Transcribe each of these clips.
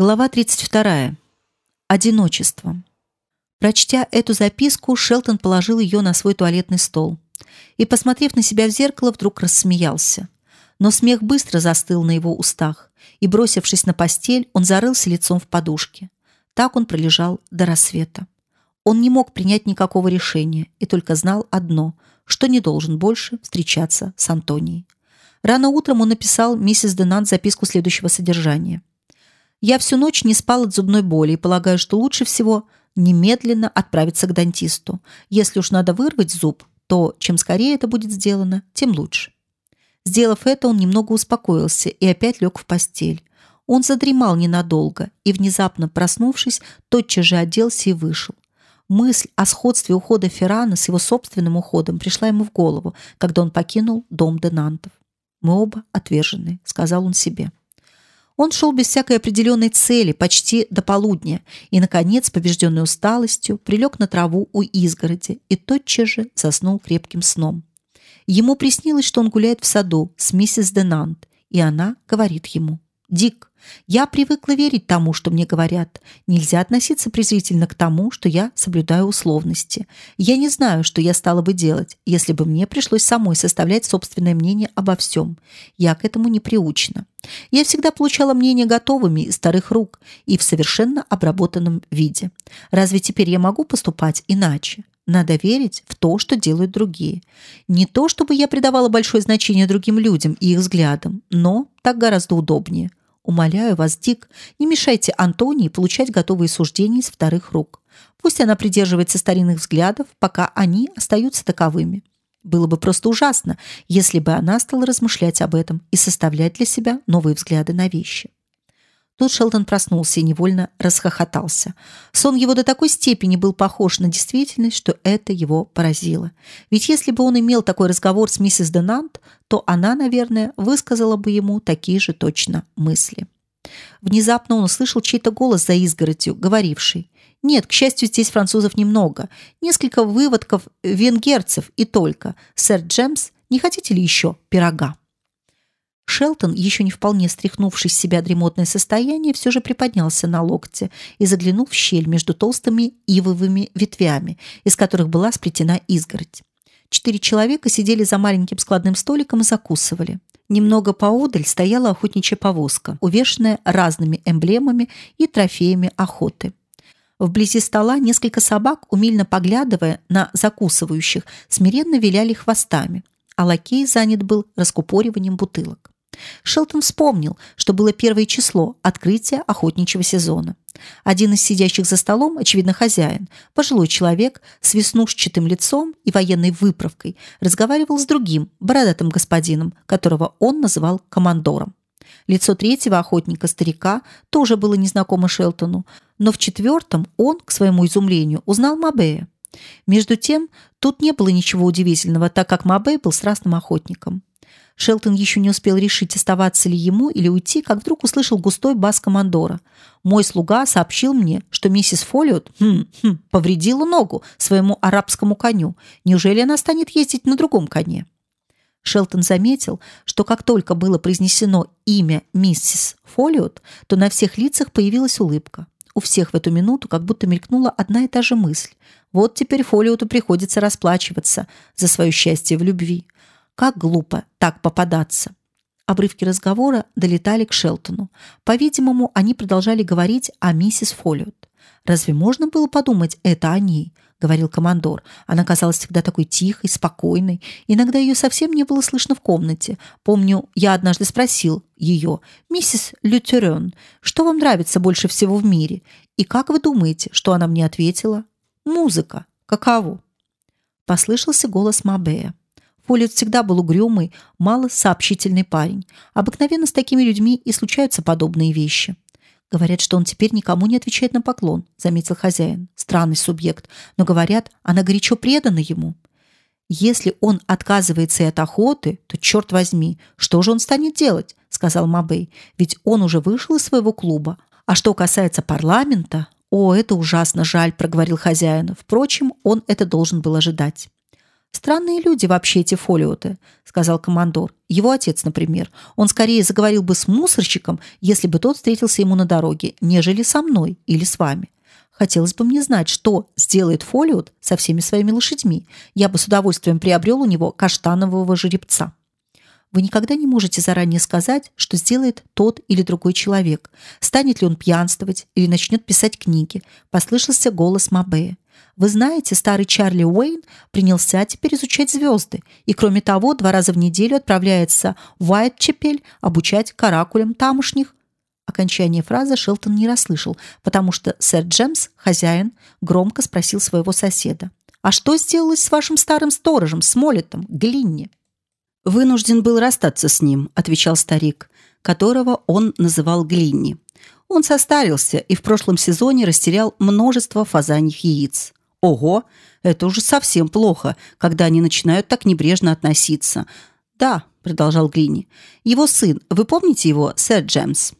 Глава 32. Одиночество. Прочтя эту записку, Шелтон положил ее на свой туалетный стол и, посмотрев на себя в зеркало, вдруг рассмеялся. Но смех быстро застыл на его устах, и, бросившись на постель, он зарылся лицом в подушке. Так он пролежал до рассвета. Он не мог принять никакого решения и только знал одно, что не должен больше встречаться с Антонией. Рано утром он написал миссис Денант записку следующего содержания. Я всю ночь не спал от зубной боли и полагаю, что лучше всего немедленно отправиться к дантисту. Если уж надо вырвать зуб, то чем скорее это будет сделано, тем лучше. Сделав это, он немного успокоился и опять лег в постель. Он задремал ненадолго и, внезапно проснувшись, тотчас же оделся и вышел. Мысль о сходстве ухода Феррана с его собственным уходом пришла ему в голову, когда он покинул дом Денантов. «Мы оба отвержены», — сказал он себе. Он шел без всякой определенной цели почти до полудня и, наконец, побежденный усталостью, прилег на траву у изгороди и тотчас же заснул крепким сном. Ему приснилось, что он гуляет в саду с миссис Денант, и она говорит ему «Дик, я привыкла верить тому, что мне говорят. Нельзя относиться презрительно к тому, что я соблюдаю условности. Я не знаю, что я стала бы делать, если бы мне пришлось самой составлять собственное мнение обо всем. Я к этому не приучена. Я всегда получала мнения готовыми из старых рук и в совершенно обработанном виде. Разве теперь я могу поступать иначе? Надо верить в то, что делают другие. Не то, чтобы я придавала большое значение другим людям и их взглядам, но так гораздо удобнее. Умоляю вас, Дик, не мешайте Антонии получать готовые суждения из вторых рук. Пусть она придерживается старинных взглядов, пока они остаются таковыми. Было бы просто ужасно, если бы она стала размышлять об этом и составлять для себя новые взгляды на вещи. Тут Шелдон проснулся и невольно расхохотался. Сон его до такой степени был похож на действительность, что это его поразило. Ведь если бы он имел такой разговор с миссис Денант, то она, наверное, высказала бы ему такие же точно мысли. Внезапно он услышал чей-то голос за изгородью, говоривший: "Нет, к счастью, здесь французов немного. Несколько выводков венгерцев и только. Сэр Джемс, не хотите ли еще пирога?" Шелтон, еще не вполне стряхнувший с себя дремотное состояние, все же приподнялся на локте и заглянул в щель между толстыми ивовыми ветвями, из которых была сплетена изгородь. Четыре человека сидели за маленьким складным столиком и закусывали. Немного поодаль стояла охотничья повозка, увешанная разными эмблемами и трофеями охоты. Вблизи стола несколько собак, умильно поглядывая на закусывающих, смиренно виляли хвостами, а лакей занят был раскупориванием бутылок. Шелтон вспомнил, что было первое число открытия охотничьего сезона. Один из сидящих за столом, очевидно хозяин, пожилой человек с веснушчатым лицом и военной выправкой, разговаривал с другим бородатым господином, которого он называл командором. Лицо третьего охотника, старика, тоже было незнакомо Шелтону, но в четвертом он, к своему изумлению, узнал Мабея. Между тем, тут не было ничего удивительного, так как Мабей был страстным охотником. Шелтон еще не успел решить, оставаться ли ему или уйти, как вдруг услышал густой бас командора. Мой слуга сообщил мне, что миссис Фолиот хм, хм, повредила ногу своему арабскому коню. Неужели она станет ездить на другом коне? Шелтон заметил, что как только было произнесено имя миссис Фолиот, то на всех лицах появилась улыбка. У всех в эту минуту как будто мелькнула одна и та же мысль. Вот теперь Фолиоту приходится расплачиваться за свое счастье в любви. Как глупо так попадаться. Обрывки разговора долетали к Шелтону. По-видимому, они продолжали говорить о миссис Фолиот. Разве можно было подумать это о ней? говорил командор. Она казалась всегда такой тихой, спокойной. Иногда ее совсем не было слышно в комнате. Помню, я однажды спросил ее: "Миссис Лютерен, что вам нравится больше всего в мире?" И как вы думаете, что она мне ответила? "Музыка. Каково?" Послышался голос Мабея. Полет всегда был угрюмый, мало сообщительный парень. Обыкновенно с такими людьми и случаются подобные вещи. Говорят, что он теперь никому не отвечает на поклон, заметил хозяин. Странный субъект, но говорят, она горячо предана ему. Если он отказывается от охоты, то черт возьми, что же он станет делать? сказал Мабей. Ведь он уже вышел из своего клуба. А что касается парламента, о, это ужасно жаль, проговорил хозяин. Впрочем, он это должен был ожидать. Странные люди вообще эти фолиоты, сказал командор. Его отец, например, он скорее заговорил бы с мусорщиком, если бы тот встретился ему на дороге, нежели со мной или с вами. Хотелось бы мне знать, что сделает фолиот со всеми своими лошадьми. Я бы с удовольствием приобрел у него каштанового жеребца. Вы никогда не можете заранее сказать, что сделает тот или другой человек. Станет ли он пьянствовать или начнет писать книги. Послышался голос Мабея. Вы знаете, старый Чарли Уэйн принялся теперь изучать звезды, и кроме того, два раза в неделю отправляется в Уайтчепель обучать каракулям тамошних. Окончание фразы Шелтон не расслышал, потому что сэр Джемс, хозяин, громко спросил своего соседа: "А что сделалось с вашим старым сторожем, Смолетом, Глинни?" Вынужден был расстаться с ним, отвечал старик, которого он называл Глинни. Он состарился и в прошлом сезоне растерял множество фазаньих яиц. Ого, это уже совсем плохо, когда они начинают так небрежно относиться. Да, продолжал Глинни. Его сын, вы помните его, сэр Джемс?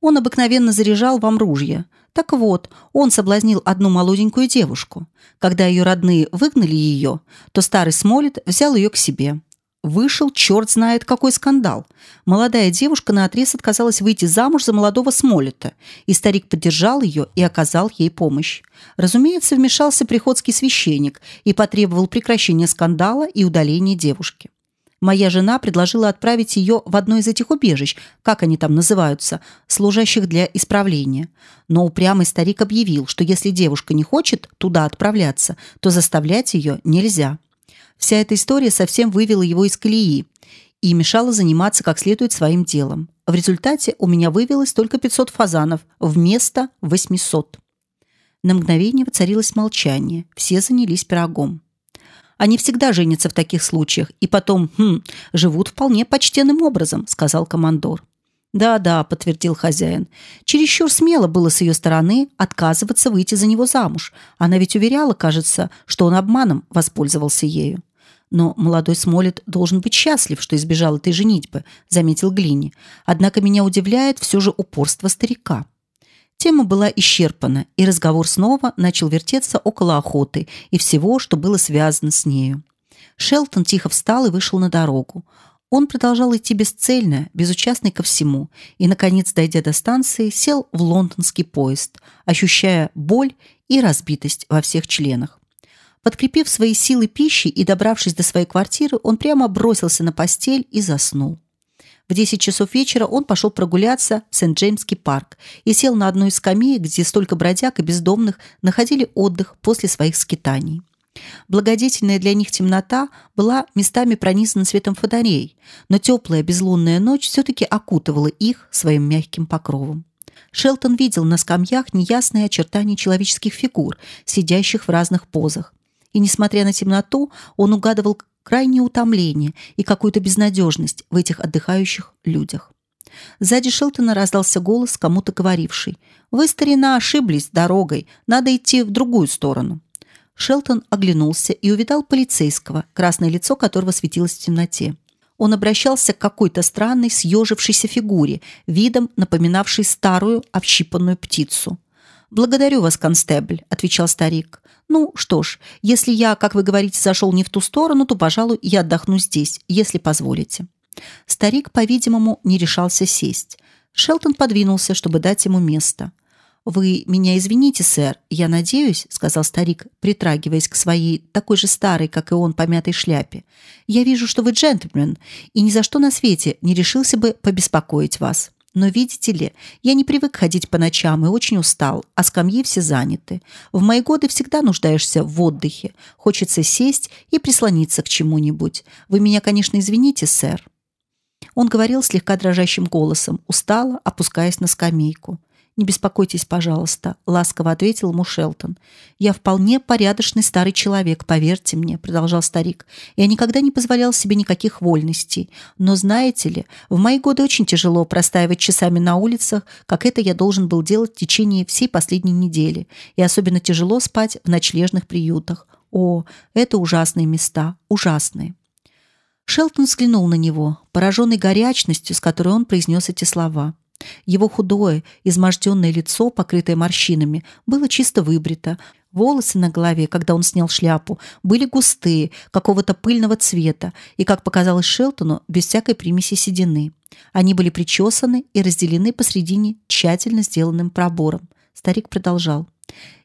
Он обыкновенно заряжал вам ружья. Так вот, он соблазнил одну молоденькую девушку. Когда ее родные выгнали ее, то старый Смолет взял ее к себе вышел черт знает какой скандал. Молодая девушка наотрез отказалась выйти замуж за молодого Смолета, и старик поддержал ее и оказал ей помощь. Разумеется, вмешался приходский священник и потребовал прекращения скандала и удаления девушки. Моя жена предложила отправить ее в одно из этих убежищ, как они там называются, служащих для исправления. Но упрямый старик объявил, что если девушка не хочет туда отправляться, то заставлять ее нельзя. Вся эта история совсем вывела его из колеи и мешала заниматься как следует своим делом. В результате у меня вывелось только 500 фазанов вместо 800. На мгновение воцарилось молчание. Все занялись пирогом. Они всегда женятся в таких случаях и потом, хм, живут вполне почтенным образом, сказал командор. Да-да, подтвердил хозяин. Чересчур смело было с ее стороны отказываться выйти за него замуж. Она ведь уверяла, кажется, что он обманом воспользовался ею. Но молодой Смолет должен быть счастлив, что избежал этой женитьбы, заметил Глини. Однако меня удивляет все же упорство старика. Тема была исчерпана, и разговор снова начал вертеться около охоты и всего, что было связано с нею. Шелтон тихо встал и вышел на дорогу. Он продолжал идти бесцельно, безучастный ко всему, и наконец, дойдя до станции, сел в лондонский поезд, ощущая боль и разбитость во всех членах. Подкрепив свои силы пищей и добравшись до своей квартиры, он прямо бросился на постель и заснул. В 10 часов вечера он пошел прогуляться в Сент-Джеймский парк и сел на одной из скамеек, где столько бродяг и бездомных находили отдых после своих скитаний. Благодетельная для них темнота была местами пронизана светом фонарей, но теплая безлунная ночь все-таки окутывала их своим мягким покровом. Шелтон видел на скамьях неясные очертания человеческих фигур, сидящих в разных позах. И, несмотря на темноту, он угадывал крайнее утомление и какую-то безнадежность в этих отдыхающих людях. Сзади Шелтона раздался голос, кому-то говоривший. «Вы, старина, ошиблись дорогой. Надо идти в другую сторону». Шелтон оглянулся и увидал полицейского, красное лицо которого светилось в темноте. Он обращался к какой-то странной съежившейся фигуре, видом напоминавшей старую общипанную птицу. «Благодарю вас, констебль», — отвечал старик. «Ну, что ж, если я, как вы говорите, зашел не в ту сторону, то, пожалуй, я отдохну здесь, если позволите». Старик, по-видимому, не решался сесть. Шелтон подвинулся, чтобы дать ему место. Вы меня извините, сэр. Я надеюсь, сказал старик, притрагиваясь к своей такой же старой, как и он, помятой шляпе. Я вижу, что вы джентльмен, и ни за что на свете не решился бы побеспокоить вас. Но видите ли, я не привык ходить по ночам и очень устал, а скамьи все заняты. В мои годы всегда нуждаешься в отдыхе. Хочется сесть и прислониться к чему-нибудь. Вы меня, конечно, извините, сэр. Он говорил слегка дрожащим голосом, устало опускаясь на скамейку. Не беспокойтесь, пожалуйста, ласково ответил ему Шелтон. Я вполне порядочный старый человек, поверьте мне, продолжал старик. Я никогда не позволял себе никаких вольностей, но знаете ли, в мои годы очень тяжело простаивать часами на улицах, как это я должен был делать в течение всей последней недели, и особенно тяжело спать в ночлежных приютах. О, это ужасные места, ужасные. Шелтон взглянул на него, пораженный горячностью, с которой он произнес эти слова. Его худое, изможденное лицо, покрытое морщинами, было чисто выбрито. Волосы на голове, когда он снял шляпу, были густые, какого-то пыльного цвета и, как показалось Шелтону, без всякой примеси седины. Они были причесаны и разделены посредине тщательно сделанным пробором. Старик продолжал.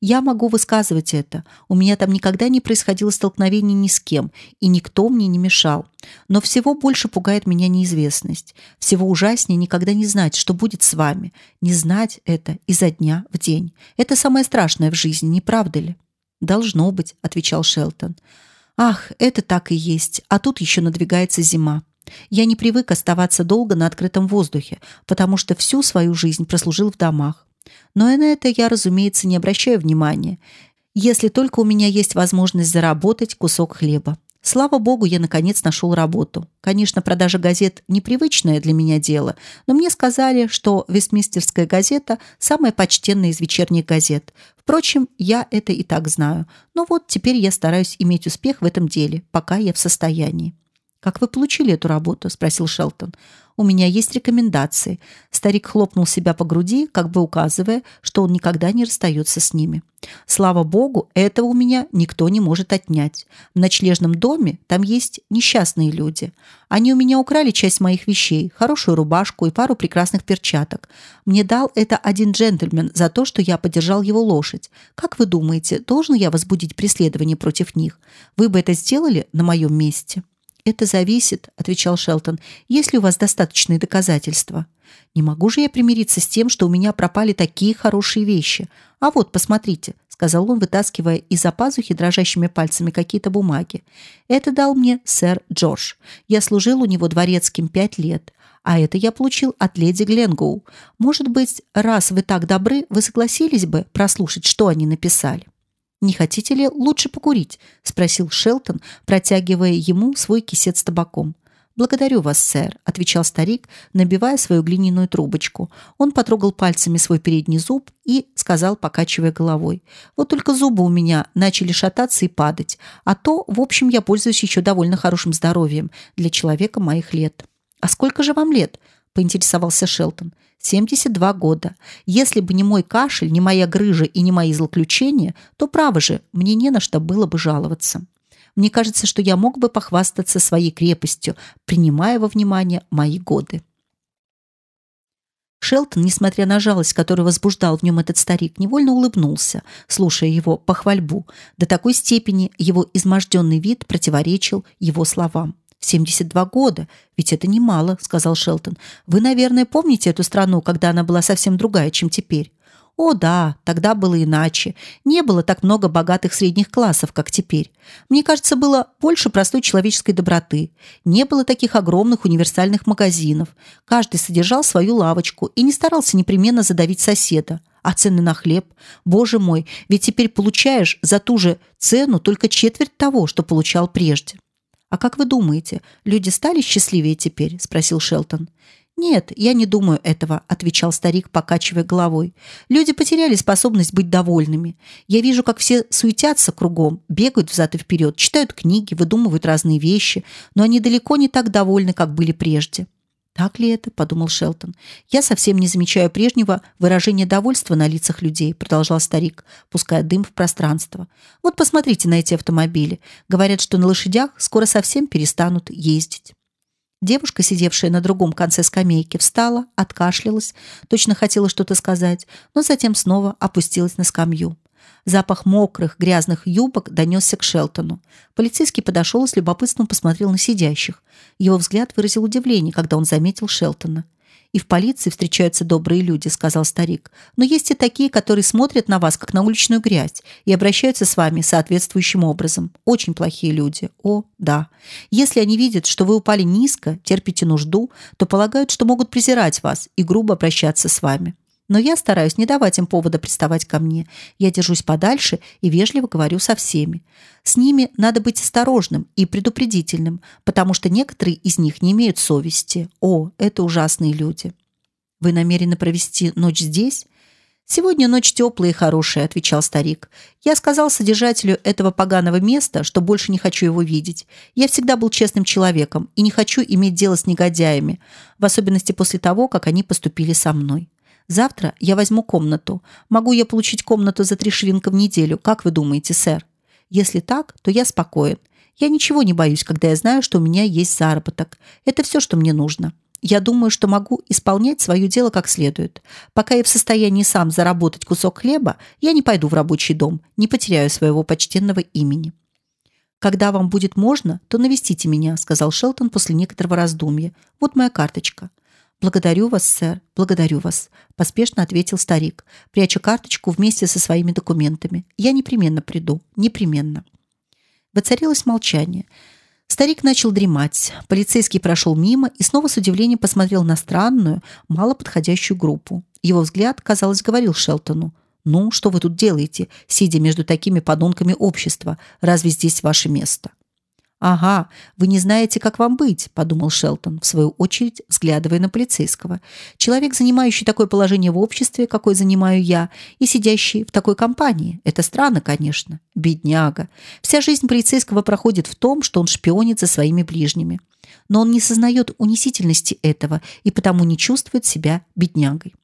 Я могу высказывать это. У меня там никогда не происходило столкновений ни с кем, и никто мне не мешал. Но всего больше пугает меня неизвестность. Всего ужаснее никогда не знать, что будет с вами. Не знать это изо дня в день. Это самое страшное в жизни, не правда ли? Должно быть, отвечал Шелтон. Ах, это так и есть. А тут еще надвигается зима. Я не привык оставаться долго на открытом воздухе, потому что всю свою жизнь прослужил в домах. Но и на это я, разумеется, не обращаю внимания, если только у меня есть возможность заработать кусок хлеба. Слава богу, я наконец нашел работу. Конечно, продажа газет непривычное для меня дело, но мне сказали, что Вестминстерская газета самая почтенная из вечерних газет. Впрочем, я это и так знаю. Но вот теперь я стараюсь иметь успех в этом деле, пока я в состоянии. Как вы получили эту работу? спросил Шелтон. У меня есть рекомендации. Старик хлопнул себя по груди, как бы указывая, что он никогда не расстается с ними. Слава богу, этого у меня никто не может отнять. В ночлежном доме там есть несчастные люди. Они у меня украли часть моих вещей, хорошую рубашку и пару прекрасных перчаток. Мне дал это один джентльмен за то, что я подержал его лошадь. Как вы думаете, должен я возбудить преследование против них? Вы бы это сделали на моем месте? Это зависит, отвечал Шелтон. Если у вас достаточные доказательства. Не могу же я примириться с тем, что у меня пропали такие хорошие вещи. А вот, посмотрите, сказал он, вытаскивая из-за пазухи дрожащими пальцами какие-то бумаги. Это дал мне сэр Джордж. Я служил у него дворецким пять лет. А это я получил от леди Гленгоу. Может быть, раз вы так добры, вы согласились бы прослушать, что они написали? «Не хотите ли лучше покурить?» — спросил Шелтон, протягивая ему свой кисет с табаком. «Благодарю вас, сэр», — отвечал старик, набивая свою глиняную трубочку. Он потрогал пальцами свой передний зуб и сказал, покачивая головой. «Вот только зубы у меня начали шататься и падать, а то, в общем, я пользуюсь еще довольно хорошим здоровьем для человека моих лет». «А сколько же вам лет?» — поинтересовался Шелтон. 72 года. Если бы не мой кашель, не моя грыжа и не мои злоключения, то право же, мне не на что было бы жаловаться. Мне кажется, что я мог бы похвастаться своей крепостью, принимая во внимание мои годы. Шелтон, несмотря на жалость, которую возбуждал в нем этот старик, невольно улыбнулся, слушая его похвальбу. До такой степени его изможденный вид противоречил его словам. 72 года. Ведь это немало, сказал Шелтон. Вы, наверное, помните эту страну, когда она была совсем другая, чем теперь. О, да, тогда было иначе. Не было так много богатых средних классов, как теперь. Мне кажется, было больше простой человеческой доброты. Не было таких огромных универсальных магазинов. Каждый содержал свою лавочку и не старался непременно задавить соседа. А цены на хлеб? Боже мой, ведь теперь получаешь за ту же цену только четверть того, что получал прежде. А как вы думаете, люди стали счастливее теперь? – спросил Шелтон. Нет, я не думаю этого, отвечал старик, покачивая головой. Люди потеряли способность быть довольными. Я вижу, как все суетятся кругом, бегают взад и вперед, читают книги, выдумывают разные вещи, но они далеко не так довольны, как были прежде. Так ли это, подумал Шелтон. Я совсем не замечаю прежнего выражения довольства на лицах людей, продолжал старик, пуская дым в пространство. Вот посмотрите на эти автомобили. Говорят, что на лошадях скоро совсем перестанут ездить. Девушка, сидевшая на другом конце скамейки, встала, откашлялась, точно хотела что-то сказать, но затем снова опустилась на скамью. Запах мокрых, грязных юбок донесся к Шелтону. Полицейский подошел и с любопытством посмотрел на сидящих. Его взгляд выразил удивление, когда он заметил Шелтона. «И в полиции встречаются добрые люди», — сказал старик. «Но есть и такие, которые смотрят на вас, как на уличную грязь, и обращаются с вами соответствующим образом. Очень плохие люди. О, да. Если они видят, что вы упали низко, терпите нужду, то полагают, что могут презирать вас и грубо обращаться с вами но я стараюсь не давать им повода приставать ко мне. Я держусь подальше и вежливо говорю со всеми. С ними надо быть осторожным и предупредительным, потому что некоторые из них не имеют совести. О, это ужасные люди. Вы намерены провести ночь здесь? Сегодня ночь теплая и хорошая, отвечал старик. Я сказал содержателю этого поганого места, что больше не хочу его видеть. Я всегда был честным человеком и не хочу иметь дело с негодяями, в особенности после того, как они поступили со мной. Завтра я возьму комнату. Могу я получить комнату за три шиллинга в неделю? Как вы думаете, сэр? Если так, то я спокоен. Я ничего не боюсь, когда я знаю, что у меня есть заработок. Это все, что мне нужно. Я думаю, что могу исполнять свое дело как следует. Пока я в состоянии сам заработать кусок хлеба, я не пойду в рабочий дом, не потеряю своего почтенного имени. Когда вам будет можно, то навестите меня, сказал Шелтон после некоторого раздумья. Вот моя карточка. Благодарю вас, сэр. Благодарю вас, поспешно ответил старик, пряча карточку вместе со своими документами. Я непременно приду, непременно. Воцарилось молчание. Старик начал дремать. Полицейский прошел мимо и снова с удивлением посмотрел на странную, мало подходящую группу. Его взгляд, казалось, говорил Шелтону: "Ну, что вы тут делаете, сидя между такими подонками общества? Разве здесь ваше место?" Ага, вы не знаете, как вам быть, подумал Шелтон, в свою очередь взглядывая на полицейского. Человек, занимающий такое положение в обществе, какое занимаю я, и сидящий в такой компании. Это странно, конечно. Бедняга. Вся жизнь полицейского проходит в том, что он шпионит за своими ближними. Но он не сознает унизительности этого и потому не чувствует себя беднягой.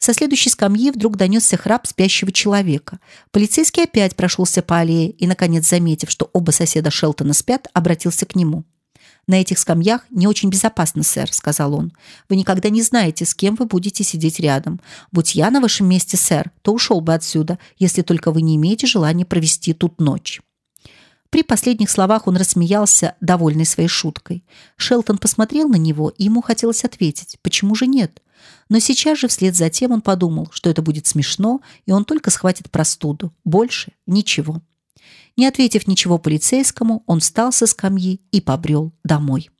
Со следующей скамьи вдруг донесся храп спящего человека. Полицейский опять прошелся по аллее и, наконец, заметив, что оба соседа Шелтона спят, обратился к нему. «На этих скамьях не очень безопасно, сэр», — сказал он. «Вы никогда не знаете, с кем вы будете сидеть рядом. Будь я на вашем месте, сэр, то ушел бы отсюда, если только вы не имеете желания провести тут ночь». При последних словах он рассмеялся, довольный своей шуткой. Шелтон посмотрел на него, и ему хотелось ответить: "Почему же нет?" Но сейчас же вслед за тем он подумал, что это будет смешно, и он только схватит простуду. Больше ничего. Не ответив ничего полицейскому, он встал со скамьи и побрел домой.